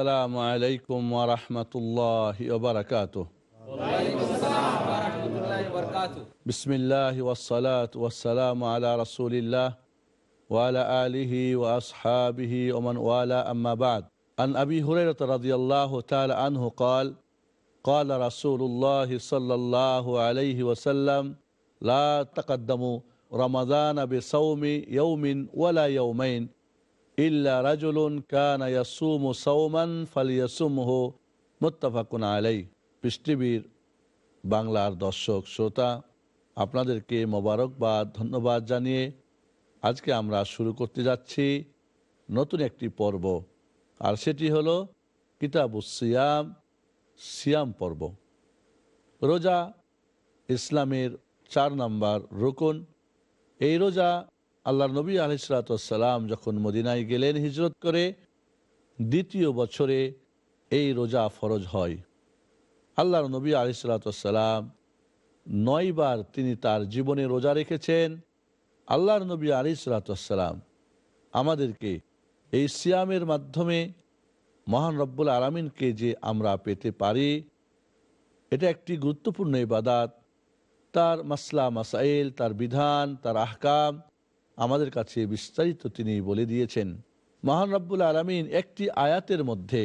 السلام عليكم ورحمة الله وبركاته بسم الله والصلاة والسلام على رسول الله وعلى آله وأصحابه ومن والاه أما بعد عن أبي هريرة رضي الله تعالى عنه قال قال رسول الله صلى الله عليه وسلم لا تقدموا رمضان بصوم يوم ولا يومين ইল্লা রাজুলুন পৃষ্টিবীর বাংলার দর্শক, শ্রোতা, আপনাদেরকে মোবারকবাদ ধন্যবাদ জানিয়ে আজকে আমরা শুরু করতে যাচ্ছি নতুন একটি পর্ব। আর সেটি হলো কিতাবু সিয়াম সিয়াম পর্ব। রোজা ইসলামের চার নাম্বার রুকুন। এই রোজা আল্লাহ নবী আলিসালাম যখন মদিনায় গেলেন হিজরত করে, দ্বিতীয় বছরে এই রোজা ফরজ হয়। আল্লাহর নবী আলিসালাম নয়বার তিনি তার জীবনে রোজা রেখেছেন। আল্লাহর নবী আলিসালাম আমাদেরকে এই সিয়ামের মাধ্যমে মহান রব্বুল আলমিনকে যে আমরা পেতে পারি, এটা একটি গুরুত্বপূর্ণ ইবাদাত। তার মাসলা, মাসাইল, তার বিধান, তার আহকাম আমাদের কাছে বিস্তারিত তিনি বলে দিয়েছেন, মহান রব্বুল আলমিন একটি আয়াতের মধ্যে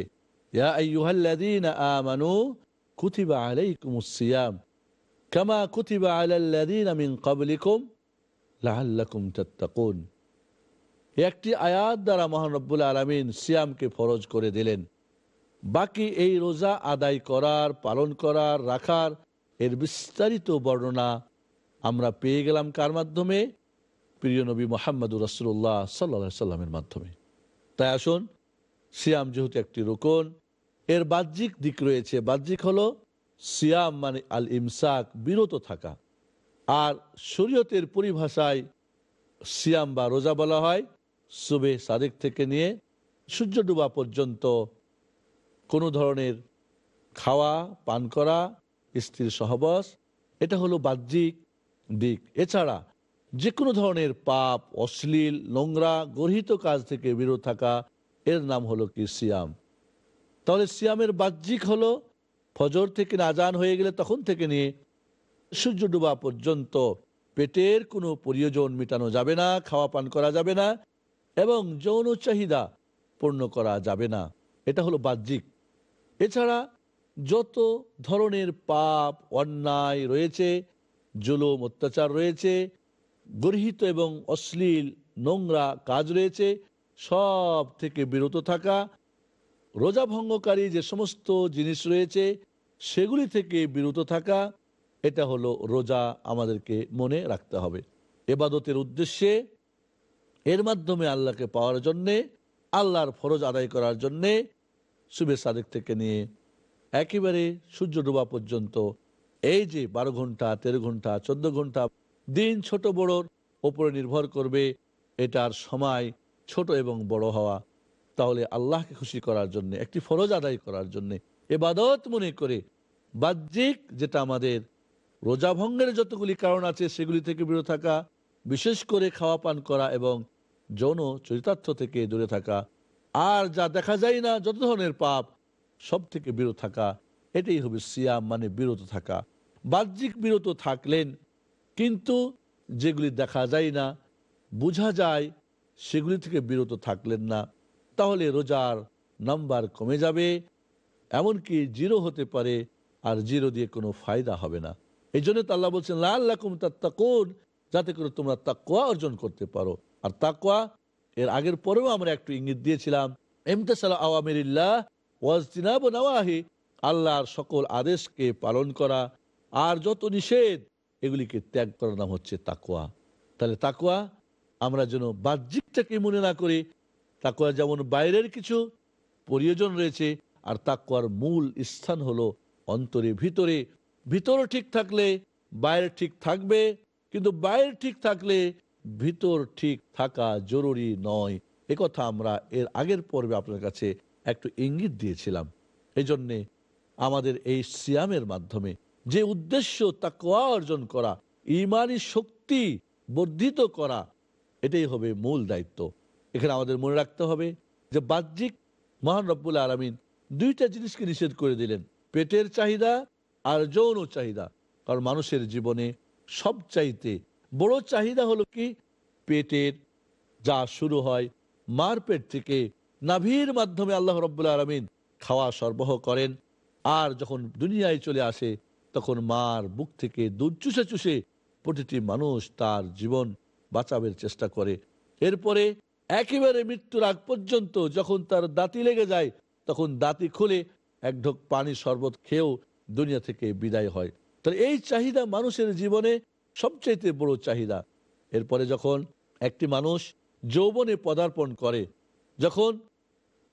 কামা আমিন একটি আয়াত দ্বারা মহান রব্বুল আলমিন সিয়ামকে ফরজ করে দিলেন। বাকি এই রোজা আদায় করার, পালন করার, রাখার, এর বিস্তারিত বর্ণনা আমরা পেয়ে গেলাম কার মাধ্যমে? প্রিয় নবী মোহাম্মদুর রসুল্লাহ সাল্লা সাল্লামের মাধ্যমে। তাই আসুন, সিয়াম যেহেতু একটি রোকন, এর বাহ্যিক দিক রয়েছে, বাহ্যিক হলো সিয়াম মানে আল ইমসাক বিরত থাকা। আর শরীয়তের পরিভাষায় সিয়াম বা রোজা বলা হয় সুবে সাদেক থেকে নিয়ে সূর্য ডুবা পর্যন্ত কোনো ধরনের খাওয়া, পান করা, স্ত্রীর সহবাস, এটা হলো বাহ্যিক দিক। এছাড়া যে কোনো ধরনের পাপ, অশ্লীল, নোংরা, গর্হিত কাজ থেকে বিরত থাকা, এর নাম হলো কি? সিয়াম। তাহলে সিয়ামের বাহ্যিক হলো, ফজর থেকে নাজান হয়ে গেলে তখন থেকে নিয়ে সূর্য ডুবা পর্যন্ত পেটের কোনো প্রয়োজন মেটানো যাবে না, খাওয়া পান করা যাবে না এবং যৌন চাহিদা পূর্ণ করা যাবে না। এটা হলো বাহ্যিক। এছাড়া যত ধরনের পাপ, অন্যায় রয়েছে, জুলুম, অত্যাচার রয়েছে গর্হিত এবং অশ্লীল, নোংরা কাজ রয়েছে। সব থেকে বিরত থাকা, রোজা ভঙ্গকারী যে সমস্ত জিনিস রয়েছে, সেগুলি থেকে বিরত থাকা, এটা হলো রোজা আমাদেরকে মনে রাখতে হবে। এবাদতের উদ্দেশ্যে, এর মাধ্যমে আল্লাহকে পাওয়ার জন্যে, আল্লাহর ফরজ আদায় করার জন্যে, শুভে সাদেক থেকে নিয়ে একেবারে সূর্য ডোবা পর্যন্ত, এই যে বারো ঘণ্টা, তেরো ঘণ্টা, চোদ্দ ঘণ্টা দিন ছোট বড়োর ওপরে নির্ভর করবে এটার সময় ছোট এবং বড় হওয়া। তাহলে আল্লাহকে খুশি করার জন্য, একটি ফরজ আদায় করার জন্য এবাদত মনে করে বাহ্যিক যেটা আমাদের রোজা ভঙ্গের যতগুলি কারণ আছে সেগুলি থেকে বিরত থাকা, বিশেষ করে খাওয়া পান করা এবং যৌন চরিতার্থ থেকে দূরে থাকা। আর যা দেখা যায় না, যত ধরনের পাপ, সব থেকে বিরত থাকা। এটাই হবে সিয়াম মানে বিরত থাকা। বাহ্যিক বিরত থাকলেন কিন্তু যেগুলি দেখা যায় না, বোঝা যায় সেগুলি থেকে বিরত থাকলেন না। তাহলে রোজার নাম্বার কমে যাবে, এমনকি জিরো হতে পারে আর জিরো দিয়ে কোনো ফায়দা হবে না। এই জন্য তো আল্লাহ বলছেন লাল্লাকুম তাত্তাকুন, যাতে করে তোমরা তাকুয়া অর্জন করতে পারো। আর তাকুয়া এর আগের পরেও আমরা একটু ইঙ্গিত দিয়েছিলাম এমতেসালা আওয়ামিল্লাহ ওয়াজদিনাব নওয়াহি, আল্লাহর সকল আদেশকে পালন করা। আর যত নিষেধ এগুলিকে ত্যাগ করার নাম হচ্ছে তাকুয়া তাহলে তাকুয়া আমরা যেন বাহ্যিকটাকে মনে না করি তাকুয়া যেমন বাইরের কিছু প্রয়োজন রয়েছে, আর তাকুয়ার মূল স্থান হলো অন্তরে, ভিতরে। ভিতর ঠিক থাকলে বাইরে ঠিক থাকবে, কিন্তু বাইরে ঠিক থাকলে ভিতর ঠিক থাকা জরুরি নয়। কথা আমরা এর আগের পর্বে আপনার কাছে একটু ইঙ্গিত দিয়েছিলাম। এই জন্যে আমাদের এই সিয়ামের মাধ্যমে যে উদ্দেশ্য তাকওয়া অর্জন করা, ইমানি শক্তি বর্ধিত করা, এটাই হবে মূল দায়িত্ব। এখানে আমাদের মনে রাখতে হবে যে বাহ্যিক মহান রব্বুল আলমিন দুইটা জিনিসকে নিষেধ করে দিলেন, পেটের চাহিদা আর যৌন চাহিদা। কারণ মানুষের জীবনে সব চাইতে বড় চাহিদা হলো কি? পেটের যা শুরু হয় মার পেট থেকে নাভির মাধ্যমে আল্লাহ রব্বুল আলমিন খাওয়া সরবরাহ করেন। আর যখন দুনিয়ায় চলে আসে তখন মার বুক থেকে দুধ চুষে চুষে প্রতিটি মানুষ তার জীবন বাঁচাবের চেষ্টা করে। এরপরে একেবারে মৃত্যুর আগ পর্যন্ত যখন তার দাঁতি লেগে যায়, তখন দাঁতি খুলে এক ঢোক পানি শরবত খেয়েও দুনিয়া থেকে বিদায় হয়। তাহলে এই চাহিদা মানুষের জীবনে সবচেয়ে বড় চাহিদা। এরপরে যখন একটি মানুষ যৌবনে পদার্পণ করে, যখন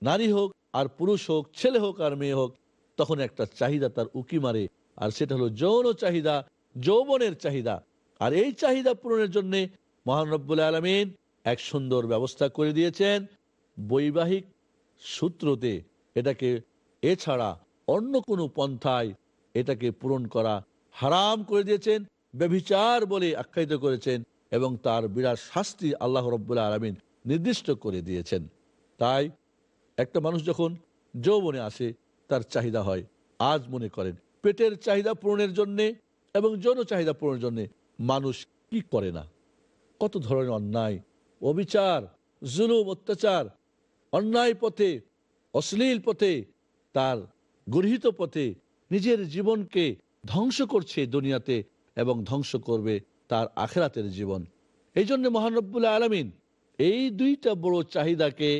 নারী হোক আর পুরুষ হোক, ছেলে হোক আর মেয়ে হোক, তখন একটা চাহিদা তার উকি মারে। আর সেটা হলো যৌন চাহিদা, যৌবনের চাহিদা। আর এই চাহিদা পূরণের জন্য মহান রব্বুল আলমিন এক সুন্দর ব্যবস্থা করে দিয়েছেন বৈবাহিক সূত্রতে। এটাকে এছাড়া অন্য কোনো পন্থায় এটাকে পূরণ করা হারাম করে দিয়েছেন, ব্যভিচার বলে আখ্যায়িত করেছেন এবং তার বিরাট শাস্তি আল্লাহ রব্বুল্লাহ আলমিন নির্দিষ্ট করে দিয়েছেন। তাই একটা মানুষ যখন যৌবনে আসে, তার চাহিদা হয়। আজ মনে করেন পেটের চাহিদা পূরণের জন্যে এবং যৌন চাহিদা পূরণের জন্যে মানুষ কি করে না? কত ধরনের অন্যায়, অবিচার, জুলুম, অত্যাচার, অন্যায় পথে, অশ্লীল পথে, তার গৃহীত পথে নিজের জীবনকে ধ্বংস করছে দুনিয়াতে এবং ধ্বংস করবে তার আখেরাতের জীবন। এই জন্য মহানব্বুল আলমিন এই দুইটা বড় চাহিদাকে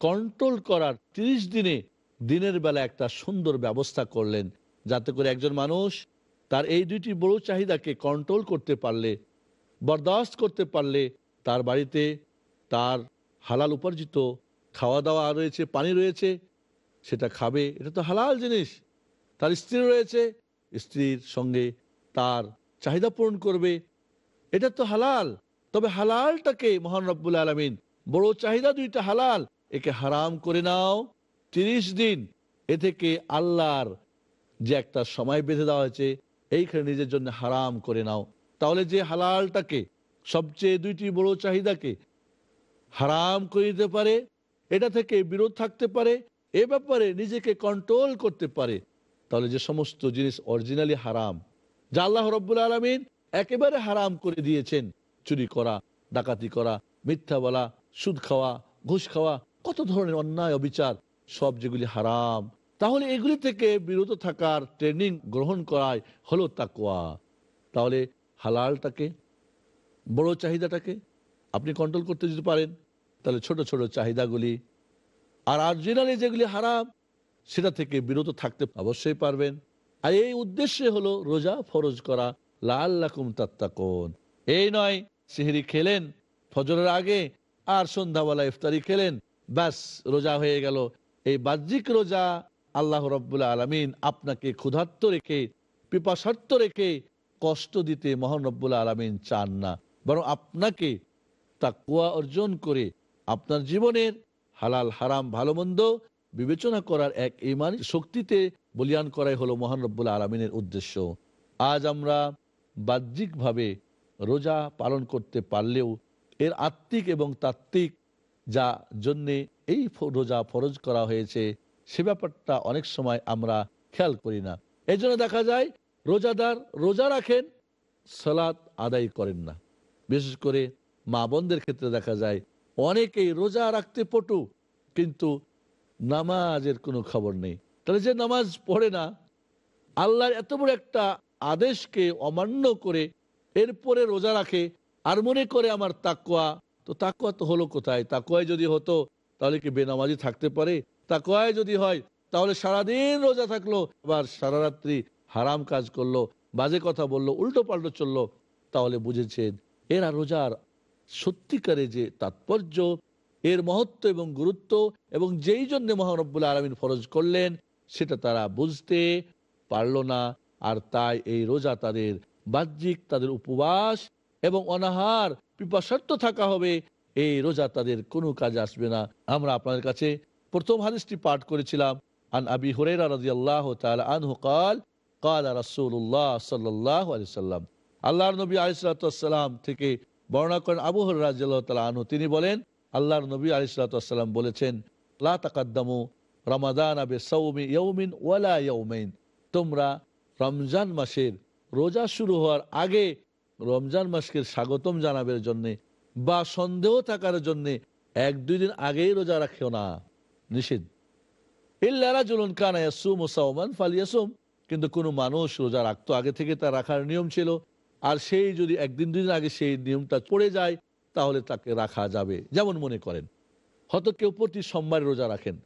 কন্ট্রোল করার ৩০ দিনে দিনের বেলা একটা সুন্দর ব্যবস্থা করলেন। যাতে করে একজন মানুষ তার এই দুইটি বড় চাহিদাকে কন্ট্রোল করতে পারলে, বরদাস্ত করতে পারলে তার বাড়িতে তার হালাল উপার্জিত খাওয়া দাওয়া রয়েছে, পানি রয়েছে, সেটা খাবে। এটা তো হালাল জিনিস। তার স্ত্রী রয়েছে, স্ত্রীর সঙ্গে তার চাহিদা পূরণ করবে। এটা তো হালাল। তবে হালালটাকে মহান রব্বুল আলমিন বড় চাহিদা দুইটা হালাল। একে হারাম করে নাও, তিরিশ দিন। এ থেকে আল্লাহর যে একটা সময় বেঁধে দেওয়া হয়েছে, এইখানে নিজের জন্য হারাম করে নাও। তাহলে যে হালালটাকে, সবচেয়ে দুইটি বড় চাহিদাকে হারাম করে দিতে পারে, এটা থেকে বিরোধ থাকতে পারে, এ ব্যাপারে নিজেকে কন্ট্রোল করতে পারে, তাহলে যে সমস্ত জিনিস অরিজিনালি হারাম, যা আল্লাহ রব্বুল আলমিন একেবারে হারাম করে দিয়েছেন, চুরি করা, ডাকাতি করা, মিথ্যা বলা, সুদ খাওয়া, ঘুষ খাওয়া, কত ধরনের অন্যায় অবিচার, সব যেগুলি হারাম তাহলে এগুলি থেকে বিরত থাকার ট্রেনিং গ্রহণ করাই হলো তাকুয়া তাহলে হালালটাকে, বড় চাহিদাটাকে আপনি কন্ট্রোল করতে যদি পারেন, তাহলে ছোট ছোট চাহিদাগুলি আর অরিজিনালি যেগুলি হারাম, সেটা থেকে বিরত থাকতে অবশ্যই পারবেন। আর এই উদ্দেশ্যে হলো রোজা ফরজ করা লাল লাকুম তাত্তাকুন। এই নয়, সিহরি খেলেন, ফজরের আগে আর সন্ধ্যাবেলা ইফতারি খেলেন, ব্যাস, রোজা হয়ে গেল। এই বাহ্যিক রোজা আল্লাহ রব্বুল্লা আলমিন আপনাকে ক্ষুধার্ত রেখে পিপাসার্থ রেখে কষ্ট দিতে মহান রব্বুল্লা আলমিন চান না। বরং আপনাকে তাকুয়া অর্জন করে আপনার জীবনের হালাল, হারাম ভালো মন্দ বিবেচনা করার এক ইমান শক্তিতে বলিয়ান করাই হলো মহান রব্বুল্লা আলমিনের উদ্দেশ্য। আজ আমরা বাহ্যিকভাবে রোজা পালন করতে পারলেও এর আত্মিক এবং তাত্ত্বিক যা জন্যে এই রোজা ফরজ করা হয়েছে সে ব্যাপারটা অনেক সময় আমরা খেয়াল করি না। এই দেখা যায়, রোজাদার রোজা রাখেন, সালাত আদায় করেন না। বিশেষ করে মা বোনদের ক্ষেত্রে দেখা যায়, অনেকেই রোজা রাখতে পটু, কিন্তু নামাজের কোনো খবর নেই। তাহলে যে নামাজ পড়ে না, আল্লাহর এত বড় একটা আদেশকে অমান্য করে এরপরে রোজা রাখে, আর মনে করে আমার তাকুয়া তো তাকুয়া তো হলো কোথায়? তাকুয়ায় যদি হতো, তাহলে কি বেনামাজি থাকতে পারে? তাকুয়ায় যদি হয়, তাহলে সারাদিন রোজা থাকল, আবার সারা রাত্রি হারাম কাজ করল, বাজে কথা বলল উল্টো পাল্টো চলল, তাহলে বুঝেছেন এরা রোজার সত্যিকারে যে তাৎপর্য, এর মহত্ব এবং গুরুত্ব এবং যেই জন্য মহানব্বুল আলমিন ফরজ করলেন, সেটা তারা বুঝতে পারল না। আর তাই এই রোজা তাদের বাহ্যিক, তাদের উপবাস এবং অনাহার পিপাসার্থ থাকা হবে, এই রোজা তাদের কোনো কাজে আসবে না। আমরা আপনাদের কাছে প্রথম হাদিসটি পাঠ করেছিলাম। আন আবি হরেরা রাজি আল্লাহ আনহু কাল কাল রাসুল্লাহ সাল্লাহ আলি সাল্লাম। আল্লাহর নবী আলিসাল্লাম থেকে বর্ণনা করেন আবু হরেরা তালা আনহু। তিনি বলেন, আল্লাহর নবী আলিসাল্লাম বলেছেন, লা তাকাদ্দামু রমাদান আবে সৌমি ইয়ৌমিন ওয়ালা ইয়ৌমিন তোমরা রমজান মাসের রোজা শুরু হওয়ার আগে রমজান মাসকে স্বাগতম জানাবের জন্যে বা সন্দেহ থাকার জন্যে এক দুই দিন আগেই রোজা রাখেও না। নিষেধ ফালিয়াসুম। কিন্তু কোনো মানুষ রোজা রাখতো, আগে থেকে তার রাখার নিয়ম ছিল। আর সেই যদি একদিন দুদিন আগে সেই নিয়মটা পড়ে যায়, তাহলে তাকে রাখা যাবে, যেমন মনে করেন। হয়তো কেউ প্রতি সোমবার রোজা রাখেন।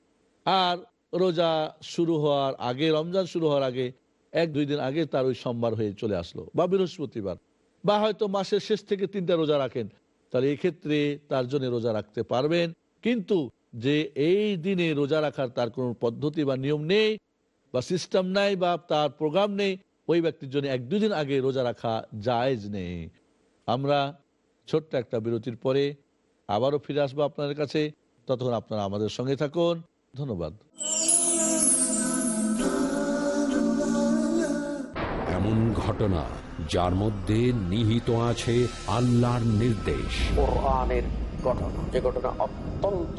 আর রোজা শুরু হওয়ার আগে, রমজান শুরু হওয়ার আগে, এক, দুই দিন আগে তার ওই সোমবার হয়ে চলে আসলো, বা বৃহস্পতিবার। বা হয়তো মাসের শেষ থেকে তিনটা রোজা রাখেন। তাহলে এই ক্ষেত্রে তার জন্য রোজা রাখতে পারবেন। কিন্তু যে এই দিনে রোজা রাখার তার কোনো পদ্ধতি বা নিয়ম নেই বা সিস্টেম নাই বা তার প্রোগ্রাম নেই ওই ব্যক্তির জন্য এক দুদিন আগে রোজা রাখা জায়েজ নেই। আমরা ছোট্ট একটা বিরতির পরে আবারও ফিরে আসব আপনাদের কাছে। ততক্ষণ আপনারা আমাদের সঙ্গে থাকুন। ধন্যবাদ। এমন ঘটনা যার মধ্যে নিহিত আছে আল্লাহর নির্দেশ। কোরআনের ঘটনা যে ঘটনা অত্যন্ত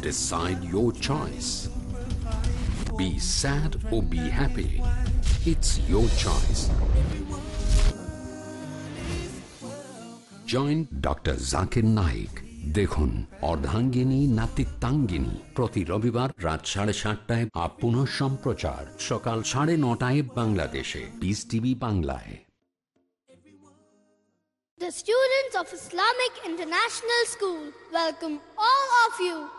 Decide your choice. Be sad or be happy. It's your choice. Joint doctor Zakir Naik দেখুন অর্ধাঙ্গিনী নাতিত্বাঙ্গিনী প্রতি রবিবার রাত সাড়ে সাতটায় আপ পুনঃ সম্প্রচার সকাল সাড়ে নটায় বাংলাদেশে পিস টিভি বাংলায় The students of Islamic International School welcome all of you.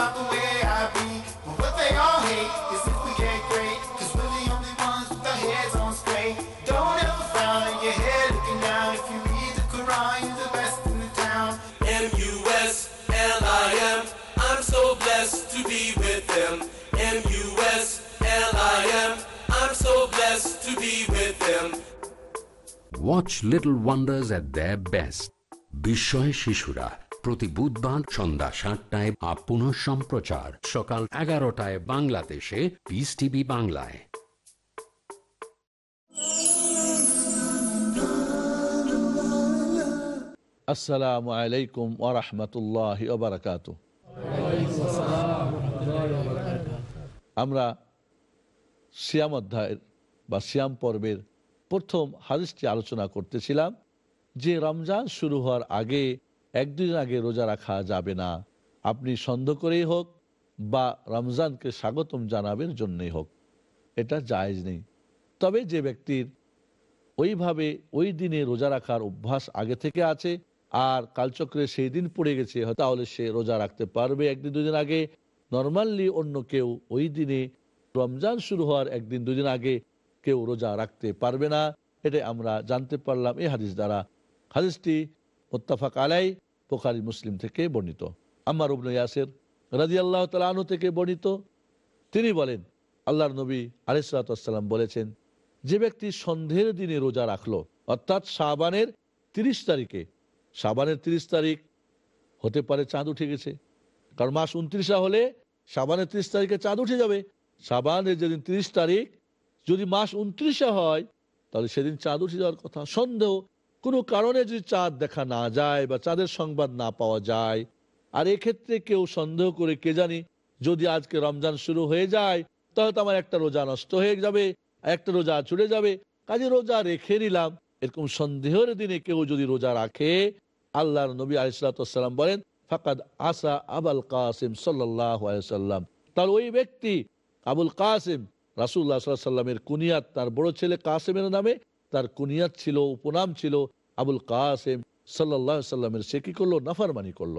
about the way I be. But what they all hate is if we get great. Cause we're the only ones with our heads on straight. Don't ever frown in your head looking down. If you read the Quran, you're the best in the town. M-U-S-L-I-M. I'm so blessed to be with them. M-U-S-L-I-M. I'm so blessed to be with them. Watch little wonders at the best বিস্ময় শিশুরা প্রতি বুধবার সন্ধ্যা সাতটায় up পুনঃ সম্প্রচার। সকাল এগারোটায় বাংলাদেশে। পিস টিভি বাংলায়। আসসালামু আলাইকুম ওরহমতুল্লাহ ওবরাকাত আমরা সিয়াম অধ্যায়ের বা সিয়াম পর্বের প্রথম হাদিসটি আলোচনা করতেছিলাম। যে রমজান শুরু হওয়ার আগে একদিন আগে রোজা রাখা যাবে না। আপনি সন্দেহ করেই হোক বা রমজানকে স্বাগতম জানাবেন জন্যই হোক, এটা জায়জ নেই। তবে যে ব্যক্তির ওইভাবে ওই দিনে রোজা রাখার অভ্যাস আগে থেকে আছে আর কালচক্রে সেই দিন পড়ে গেছে, তাহলে সে রোজা রাখতে পারবে একদিন দুদিন আগে। নর্মালি অন্য কেউ ওই দিনে রমজান শুরু হওয়ার একদিন দুদিন আগে কেউ রোজা রাখতে পারবে না, এটা আমরা জানতে পারলাম এই হাদিস দ্বারা। হাদিসটি মোত্তাফাক আলাই পোখারি মুসলিম থেকে বর্ণিত। আমার রুবন ইয়াসের রাজি আল্লাহ তালু থেকে বর্ণিত। তিনি বলেন, আল্লাহর নবী আলিসাল্লাম বলেছেন, যে ব্যক্তি সন্ধ্যের দিনে রোজা রাখল, অর্থাৎ সাবানের তিরিশ তারিখে সাবানের তিরিশ তারিখ হতে পারে চাঁদ উঠে গেছে, কারণ মাস উনত্রিশা হলে সাবানের তিরিশ তারিখে চাঁদ উঠে যাবে। সাবানের যেদিন তিরিশ তারিখ, যদি মাস উনত্রিশে হয়, তাহলে সেদিন চাঁদ উঠে যাওয়ার কথা। সন্দেহ কোনো কারণে যদি চাঁদ দেখা না যায় বা চাঁদের সংবাদ না পাওয়া যায়, আর এক্ষেত্রে কেউ সন্দেহ করে, কে জানি, যদি আজকে রমজান শুরু হয়ে যায়, তাহলে তো আমার একটা রোজা নষ্ট হয়ে যাবে, একটা রোজা ছুটে যাবে, কাজে রোজা রেখে নিলাম। এরকম সন্দেহের দিনে কেউ যদি রোজা রাখে, আল্লাহর নবী আলিসাল্লাম বলেন, ফাকাদ আসা আবাল কাসিম সাল্লাম তার ওই ব্যক্তি আবুল কাসিম রাসুল্লাহ সাল্লামের কুনিয়াত, তার বড় ছেলে কাসিমের নামে তার কুনিয়াত ছিল, উপনাম ছিল আবুল কাসেম সাল্লাহ সাল্লামের। সে কি করল? নাফারমানি করল।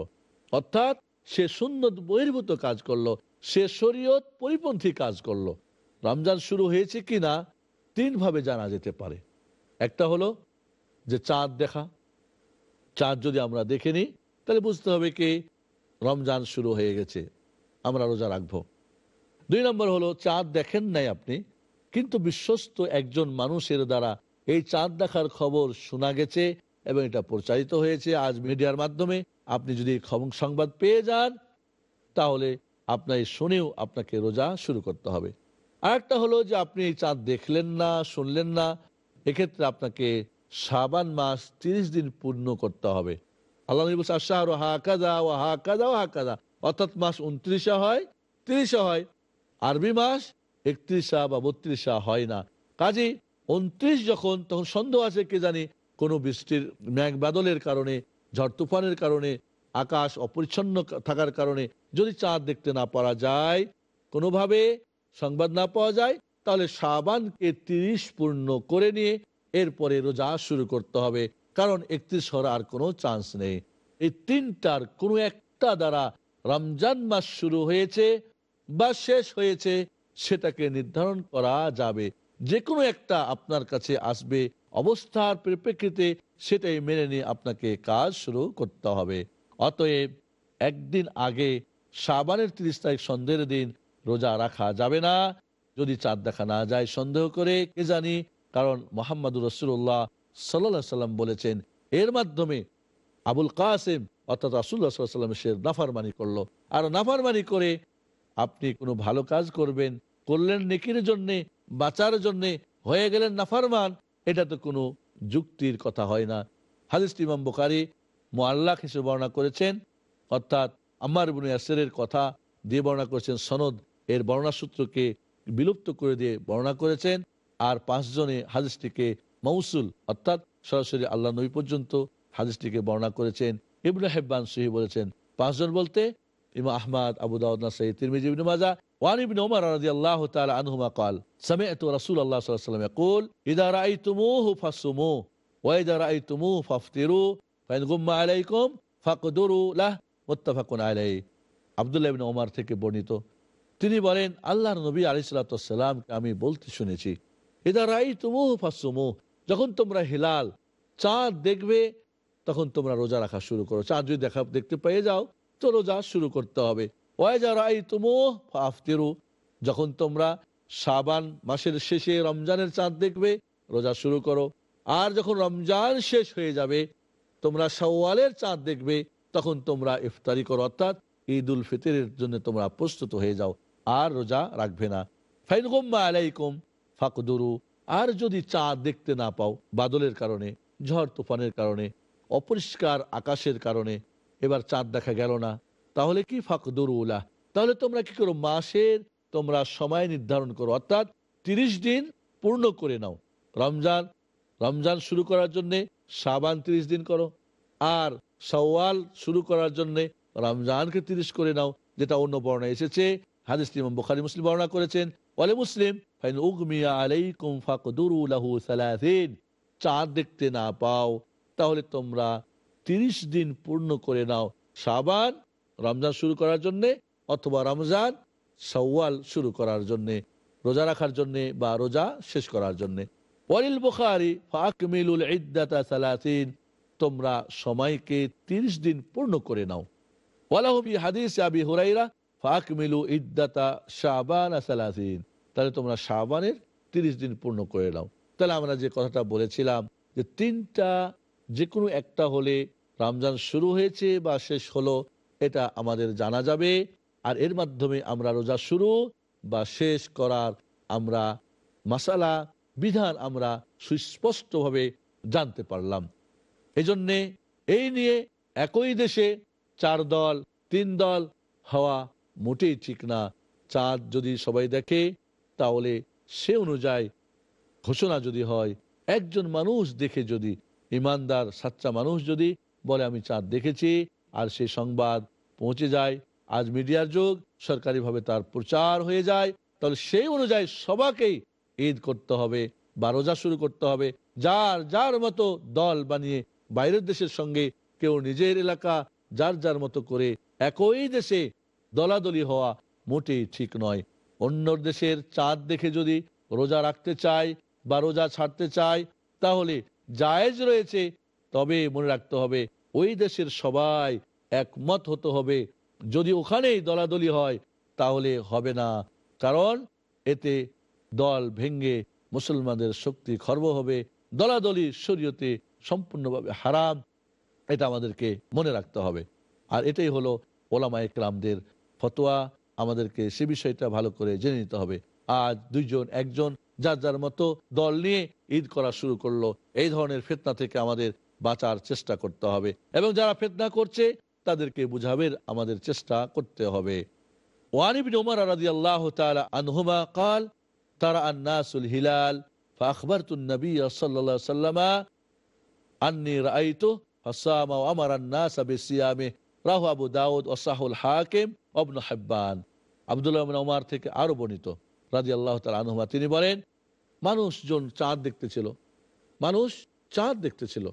অর্থাৎ সে সুন্নত বহির্ভূত কাজ করল, সে শরীয়ত পরিপন্থী কাজ করল। রমজান শুরু হয়েছে কি না তিনভাবে জানা যেতে পারে। একটা হলো যে চাঁদ দেখা। চাঁদ যদি আমরা দেখে নিই, তাহলে বুঝতে হবে কি রমজান শুরু হয়ে গেছে, আমরা রোজা রাখব। দুই নম্বর হলো, চাঁদ দেখেন নাই আপনি, কিন্তু বিশ্বস্ত একজন মানুষের দ্বারা এই চাঁদ দেখার খবর শোনা গেছে এবং এটা প্রচারিত হয়েছে আজ মিডিয়ার মাধ্যমে। আপনি যদি খবর সংবাদ পেয়ে যান, তাহলে আপনার শুনেও আপনাকে রোজা শুরু করতে হবে। আরেকটা হলো যে আপনি এই চাঁদ দেখলেন না, শুনলেন না, এক্ষেত্রে আপনাকে সাবান মাস তিরিশ দিন পূর্ণ করতে হবে। আল্লাহ হা ও হা ও অর্থাৎ মাস উনত্রিশে হয়, তিরিশে হয়। মাস বা হয় না। কাজে উনত্রিশ যখন, তখন সন্দেহ আছে, কে জানি, কোনো বৃষ্টির ম্যাঘ বাদলের কারণে, ঝড় তুফানের কারণে, আকাশ অপরিচ্ছন্ন থাকার কারণে যদি চাঁদ দেখতে না পারা যায়, কোনোভাবে সংবাদ না পাওয়া যায়, তাহলে সাবানকে তিরিশ পূর্ণ করে নিয়ে এরপরে রোজা শুরু করতে হবে। কারণ একত্রিশ হওয়ার আর কোনো চান্স নেই। এই তিনটার কোনো একটা দ্বারা রমজান মাস শুরু হয়েছে বা শেষ হয়েছে, সেটাকে নির্ধারণ করা যাবে। যে কোনো একটা আপনার কাছে আসবে, অবস্থার পরিপ্রেক্ষিতে সেটাই মেনে নিয়ে আপনাকে কাজ শুরু করতে হবে। অতএব একদিন আগে সাবানের তিরিশ তারিখ সন্ধ্যের দিন রোজা রাখা যাবে না। যদি চাঁদ দেখা না যায় সন্দেহ করে, কে জানি? কারণ মোহাম্মদুর রসুল্লাহ সাল্লা সাল্লাম বলেছেন, এর মাধ্যমে আবুল কাসেম অর্থাৎ রাসুল্লাহ সাল্লাম সে নাফারমানি করল। আর নাফারমানি করে আপনি কোনো ভালো কাজ করবেন, করলেন নেকির জন্যে বাঁচার জন্যে হয়ে গেলেন নাফারমান এটা তো কোনো যুক্তির কথা হয় না। হাদিস ইমাম বোকারি মোয়াল্লাহ হিসেবে বর্ণনা করেছেন, অর্থাৎ আম্মার ইবনু ইয়াসেরের কথা দিয়ে বর্ণনা করেছেন, সনদ এর বর্ণনা সূত্রকে বিলুপ্ত করে দিয়ে বর্ণনা করেছেন, আর পাঁচজনে হাদিসটিকে মৌসুল অর্থাৎ সরাসরি আল্লাহ নবী পর্যন্ত হাদিসটিকে বর্ণনা করেছেন। ইবনু হেব্বান সহি বলেছেন, পাঁচজন বলতে ইমা আহমাদ, আবু দাউদ নাসাই তিরমিজি মাজা ওয়ান ইবনে ওমর রাদিয়াল্লাহু তাআলা আনহুমা قال سمعت رسول الله صلى الله عليه وسلم يقول اذا رايتموه فصوموا واذا رايتموه فافطروا فان غم عليكم فاقدروا له متفق عليه আব্দুল্লাহ ইবনে ওমর থেকে বর্ণিত তিনি বলেন আল্লাহর নবী আলাইহিস সালামকে আমি বলতে শুনেছি ইদা রাইতুমুহ ফাসুমু যখন তোমরা হিলাল চাঁদ দেখবে তখন তোমরা রোজা রাখা শুরু করো চাঁদ যদি দেখা দেখতে পেয়ে যাও তো রোজা শুরু করতে হবে যখন তোমরা সাবান মাসের শেষে রমজানের চাঁদ দেখবে, রোজা শুরু করো। আর যখন রমজান শেষ হয়ে যাবে, তোমরা সওয়ালের চাঁদ দেখবে, তখন তোমরা ইফতারি করো। অর্থাৎ ঈদ উল ফিতরের জন্য তোমরা প্রস্তুত হয়ে যাও। আর রোজা রাখবে না। ফাইন গোম্মা আলাইকুম, ফাকদুরু। আর যদি চাঁদ দেখতে না পাও, বাদলের কারণে, ঝড় তুফানের কারণে, অপরিষ্কার আকাশের কারণে, এবার চাঁদ দেখা গেল না। তাহলে কি ফাকদুরুল্লাহ তাহলে তোমরা কি করো, মাসের তোমরা সময় নির্ধারণ করো। অর্থাৎ তিরিশ দিন পূর্ণ করে নাও। রমজান রমজান শুরু করার জন্যে সাবান তিরিশ দিন করো। আর সওয়াল শুরু করার জন্যে রমজানকে তিরিশ করে নাও, যেটা অন্য বর্ণা এসেছে। হাদিস ইমাম বুখারী, মুসলিম বর্ণনা করেছেন। বলে মুসলিম চাঁদ দেখতে না পাও, তাহলে তোমরা তিরিশ দিন পূর্ণ করে নাও। সাবান রমজান শুরু করার জন্যে অথবা রমজান সওয়াল শুরু করার জন্যে, রোজা রাখার জন্যে বা রোজা শেষ করার জন্যে। ওয়ালিল বুখারি ফাকমিলুল ইদ্দাতা সালাসিন, তোমরা সময়কে তিরিশ দিন পূর্ণ করে নাও। ওয়ালাহবি হাদিস আবি হুরাইরা ফাকমিলু ইদ্দাতা শাবান সালাসিন। তাহলে তোমরা শাবানের তিরিশ দিন পূর্ণ করে নাও। তাহলে আমরা যে কথাটা বলেছিলাম যে তিনটা যে কোনো একটা হলে রমজান শুরু হয়েছে বা শেষ হলো এটা আমাদের জানা যাবে। আর এর মাধ্যমে আমরা রোজা শুরু বা শেষ করার আমরা মাসালা, বিধান আমরা সুস্পষ্টভাবে জানতে পারলাম। এজন্যে এই নিয়ে একই দেশে চার দল, তিন দল হওয়া মোটেই ঠিক না। চাঁদ যদি সবাই দেখে, তাহলে সে অনুযায়ী ঘোষণা যদি হয়, একজন মানুষ দেখে যদি, ইমানদার, সাচ্চা মানুষ যদি বলে, আমি চাঁদ দেখেছি। আর সেই সংবাদ পৌঁছে যায়। আজ মিডিয়ার যুগ, সরকারিভাবে তার প্রচার হয়ে যায়। তাহলে সেই অনুযায়ী সবাকেই ঈদ করতে হবে, বা রোজা শুরু করতে হবে। যার যার মতো দল বানিয়ে বাইরের দেশের সঙ্গে কেউ নিজের এলাকা, যার যার মতো করে একই দেশে দলাদলি হওয়া মোটেই ঠিক নয়। অন্য দেশের চাঁদ দেখে যদি রোজা রাখতে চায় বা রোজা ছাড়তে চায়, তাহলে জায়েজ রয়েছে, তবে মনে রাখতে হবে ওই দেশের সবাই একমত হতে হবে। যদি ওখানেই দলাদলি হয়, তাহলে হবে না। কারণ এতে দল ভেঙ্গে মুসলমানদের শক্তি খর্ব হবে। দলাদলি শরীয়তে সম্পূর্ণভাবে হারাম। এটা আমাদেরকে মনে রাখতে হবে। আর এটাই হলো ওলামা একরামদের ফতোয়া। আমাদেরকে সে বিষয়টা ভালো করে জেনে নিতে হবে। আজ দুইজন, একজন, যার যার মতো দল নিয়ে ঈদ করা শুরু করল। এই ধরনের ফেতনা থেকে আমাদের বাঁচার চেষ্টা করতে হবে। এবং যারা ফেতনা করছে, তাদেরকে বুঝাবের আমাদের চেষ্টা করতে হবে। ওয়ানিবিন ওমর আল্লাহ তালা কাল, তারা আমার রাহু আবু দাউদ হাব্বান। ওমার থেকে আরও বর্ণিত রাজি আল্লাহ আনহুমা, তিনি বলেন, মানুষজন চাঁদ দেখতেছিল মানুষ চাঁদ দেখতেছিল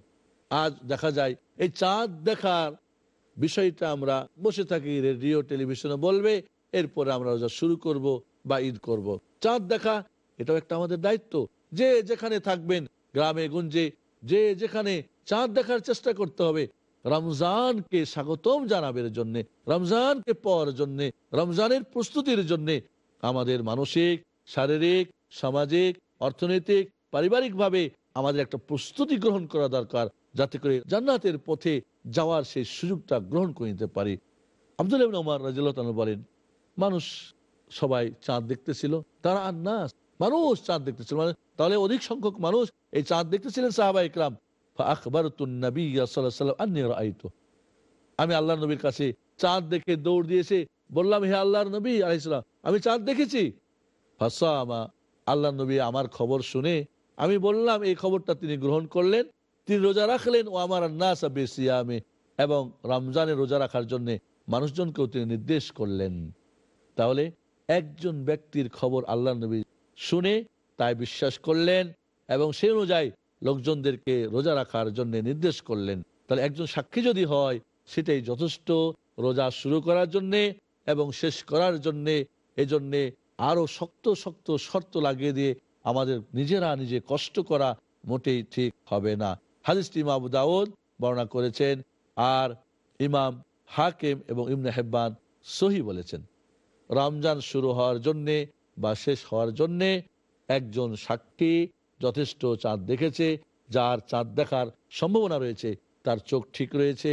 আজ দেখা যায়, এই চাঁদ দেখার বিষয়টা আমরা বসে থাকি রেডিও, টেলিভিশনে বলবে, এরপরে আমরা রোজা শুরু করব বা ঈদ করব। চাঁদ দেখা, এটাও একটা আমাদের দায়িত্ব যে যেখানে থাকবেন, গ্রামে, গুঞ্জে, যে যেখানে চাঁদ দেখার চেষ্টা করতে হবে, রমজানকে স্বাগতম জানাবের জন্য, রমজানকে পাওয়ার জন্য, রমজানের প্রস্তুতির জন্য আমাদের মানসিক, শারীরিক, সামাজিক, অর্থনৈতিক, পারিবারিকভাবে আমাদের একটা প্রস্তুতি গ্রহণ করা দরকার যাতে করে জান্নাতের পথে যাওয়ার সেই সুযোগটা গ্রহণ করে নিতে পারি। আব্দুল ওমর রাজিল বলেন, মানুষ সবাই চাঁদ দেখতেছিল, তারা আর না, মানুষ চাঁদ দেখতেছিল। মানে তাহলে অধিক সংখ্যক মানুষ এই চাঁদ দেখতেছিলেন সাহাবা ইকরাম। আমি আল্লাহ নবীর কাছে চাঁদ দেখে দৌড় দিয়েছে, বললাম, হে আল্লাহর নবী আলাইসালাম আমি চাঁদ দেখেছি? ফাঁসা আমা আল্লাহ নবী আমার খবর শুনে, আমি বললাম, এই খবরটা তিনি গ্রহণ করলেন তিনি রোজা রাখলেন, ও আমার নাস বেসিয়ামে এবং রমজানে রোজা রাখার জন্য মানুষজনকেও তিনি নির্দেশ করলেন। তাহলে একজন ব্যক্তির খবর আল্লাহ নবী শুনে তাই বিশ্বাস করলেন এবং সে অনুযায়ী লোকজনদেরকে রোজা রাখার জন্য নির্দেশ করলেন। তাহলে একজন সাক্ষী যদি হয়, সেটাই যথেষ্ট। রোজা শুরু করার জন্যে এবং শেষ করার জন্যে এজন্যে আরও শক্ত শক্ত শর্ত লাগিয়ে দিয়ে আমাদের নিজেরা নিজে কষ্ট করা মোটেই ঠিক হবে না। হাদিসটি ইমাম দাউদ বর্ণনা করেছেন, আর ইমাম হাকিম এবং ইমনে হেব্বান সহি বলেছেন। রমজান শুরু হওয়ার জন্যে বা শেষ হওয়ার জন্যে একজন সাক্ষী যথেষ্ট চাঁদ দেখেছে, যার চাঁদ দেখার সম্ভাবনা রয়েছে, তার চোখ ঠিক রয়েছে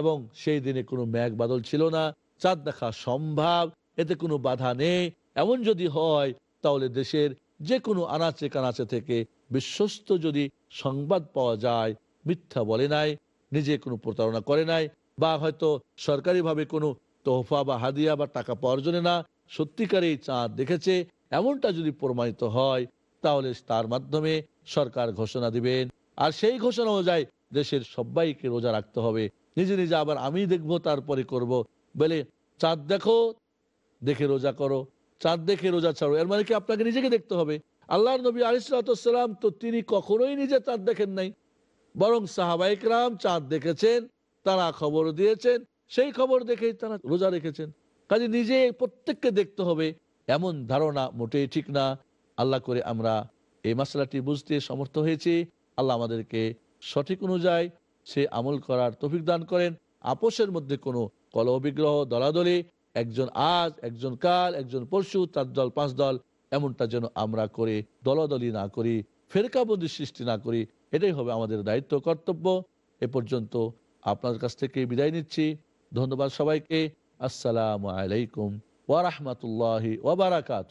এবং সেই দিনে কোনো ম্যাঘ বাদল ছিল না। চাঁদ দেখা সম্ভব, এতে কোনো বাধা নেই। এমন যদি হয়, তাহলে দেশের যে কোনো আনাচে কানাচে থেকে বিশ্বস্ত যদি সংবাদ পাওয়া যায়, মিথ্যা বলে নাই, নিজে কোনো প্রতারণা করে নাই, বা হয়তো সরকারিভাবে কোনো তোহফা বা হাদিয়া বা টাকা পাওয়ার জন্য না, সত্যিকারেই চাঁদ দেখেছে, এমনটা যদি প্রমাণিত হয়, তাহলে তার মাধ্যমে সরকার ঘোষণা দিবেন। আর সেই ঘোষণা অনুযায়ী দেশের সবাইকে রোজা রাখতে হবে। নিজে নিজে আবার আমি দেখব, তারপরে করব। বলে, চাঁদ দেখো, দেখে রোজা করো। চাঁদ দেখে রোজা ছাড়ো। এর মানে কি আপনাকে নিজেকে দেখতে হবে? আল্লাহর নবী আলিসাল্লাম তো তিনি কখনোই নিজে চাঁদ দেখেন নাই। বরং সাহাবাইকরাম চাঁদ দেখেছেন, তারা খবর দিয়েছেন, সেই খবর দেখেই তারা রোজা রেখেছেন। কাজে নিজে প্রত্যেককে দেখতে হবে, এমন ধারণা মোটেই ঠিক না। আল্লাহ করে আমরা এই মশলাটি বুঝতে সমর্থ হয়েছি। আল্লাহ আমাদেরকে সঠিক অনুযায়ী সে আমল করার তফিক দান করেন। আপোষের মধ্যে কোনো কলহ বিগ্রহ, দলাদলি, একজন আজ, একজন কাল, একজন পরশু চার দল, পাঁচ দল এমনটা যেন আমরা করে, দলাদলি না করি ফেরকাবন্দি সৃষ্টি না করি, এটাই হবে আমাদের দায়িত্ব, কর্তব্য। এ পর্যন্ত আপনার কাছ থেকে বিদায় নিচ্ছি। ধন্যবাদ সবাইকে। আসসালামু আলাইকুম ওয়ারহমতুল্লাহি ওবরাকাত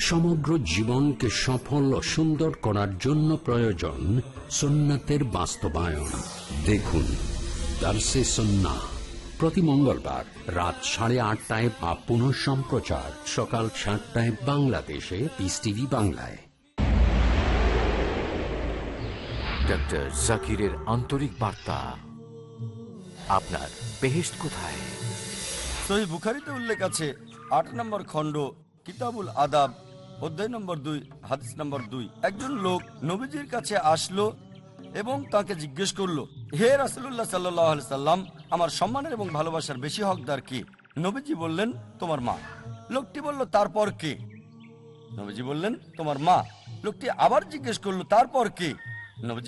সমগ্র জীবনকে সফল ও সুন্দর করার জন্য প্রয়োজন সুন্নাতের বাস্তবায়ন। দেখুন দার্সে সন্না প্রতি মঙ্গলবার রাত সাড়ে আটটায় বা পুনঃ সম্প্রচার। সকাল সাতটায় বাংলাদেশে পিস টিভি বাংলায়। ডক্টর জাকিরের আন্তরিক বার্তা। আপনার বেহেস্ট কোথায়? সহি বুখারিতে উল্লেখ আছে আট নম্বর খণ্ড কিতাবুল আদাব অধ্যায় নম্বর দুই, হাদিস নম্বর দুই। একজন লোক নবীজির কাছে আসলো এবং তাকে জিজ্ঞেস করল, হে রাসুল্লাহ সাল্লাহ সাল্লাম, আমার সম্মানের এবং ভালোবাসার বেশি হকদার কে? নবীজি বললেন, তোমার মা। লোকটি বলল, তারপর কে? নবীজি বললেন, তোমার মা। লোকটি আবার জিজ্ঞেস করল, তারপর কে? নবীজি